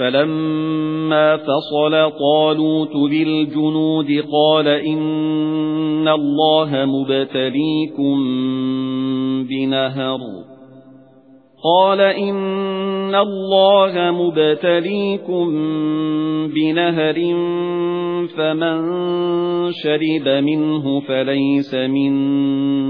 فَلَمَّا فَصَلَ طَالُوتُ بِالْجُنُودِ قَالَ إِنَّ اللَّهَ مُبْتَلِيكُم بِنَهَرٍ. قَالَ إِنَّ اللَّهَ مُبْتَلِيكُم بِنَهَرٍ فَمَن شَرِبَ مِنْهُ فَلَيْسَ مِنِّي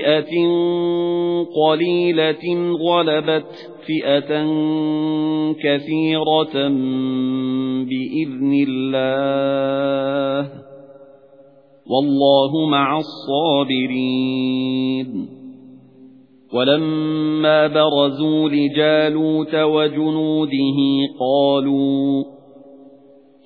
فِئَةٍ قَلِيلَةٍ غَلَبَتْ فِئَةً كَثِيرَةً بِإِذْنِ اللَّهِ وَاللَّهُ مَعَ الصَّابِرِينَ وَلَمَّا بَرَزُوا لِجَالُوتَ وَجُنُودِهِ قَالُوا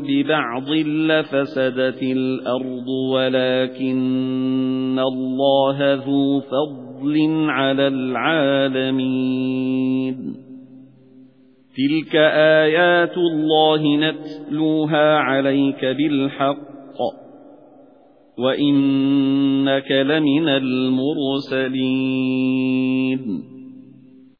بِبَعْضٍ لَّفَسَدَتِ الْأَرْضُ وَلَكِنَّ اللَّهَ ذُو فَضْلٍ عَلَى الْعَالَمِينَ. تِلْكَ آيَاتُ اللَّهِ نَتْلُوهَا عَلَيْكَ بِالْحَقِّ. وَإِنَّكَ لَمِنَ الْمُرْسَلِينَ.